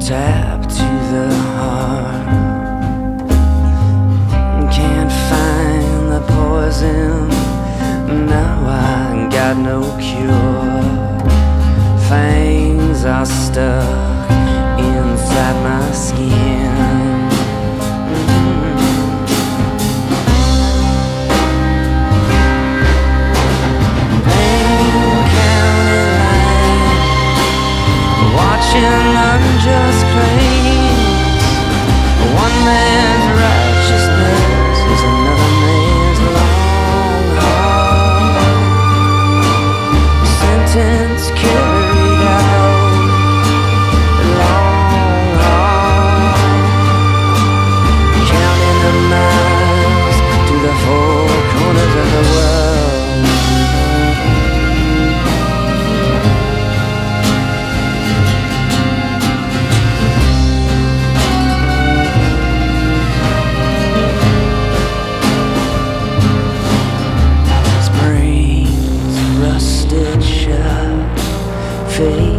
tap, to the heart. Can't find the poison, now I got no cure. Fangs are stuck inside my skin. fate.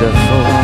de sou